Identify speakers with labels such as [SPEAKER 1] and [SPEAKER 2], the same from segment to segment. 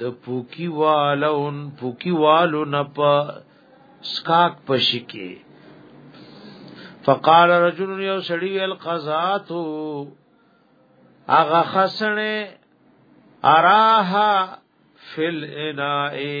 [SPEAKER 1] د پوکی والون پوکی والو نه په سکاک پشي کې فقال رجل یو سړی ویل قضات اغه خسنه اراها فل انائی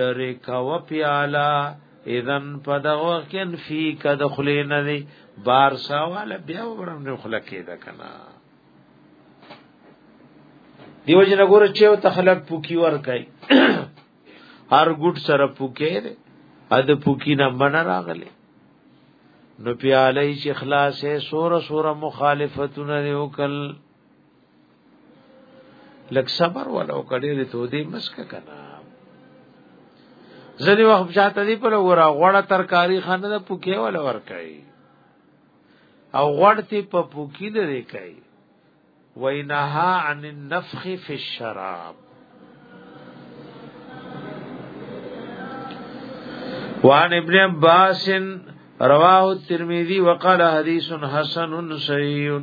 [SPEAKER 1] لری کوا پیالا اذن په دغه وخت کې فی کد خلی نه دی بار ساواله بیا ورم نه خله کېده کنه دیو جن ګور چې او تخلق پوکی ور کوي هر ګډ سره پوکې دی ا د پوکی نه من راغلی نو پیاله چې خلاصې سور سور مخالفتونه وکړ لک صبر ولو کړي له تو دې مسک کنا ځنی وخت چاته دی په لور غوړه ترکاری خانه د پوکې ول ور کوي او غوړ تی په پوکې لري کوي وینها عن النفخ فی الشراب وعن ابن عباس رواه الترمذي وقال حديث حسن صحيح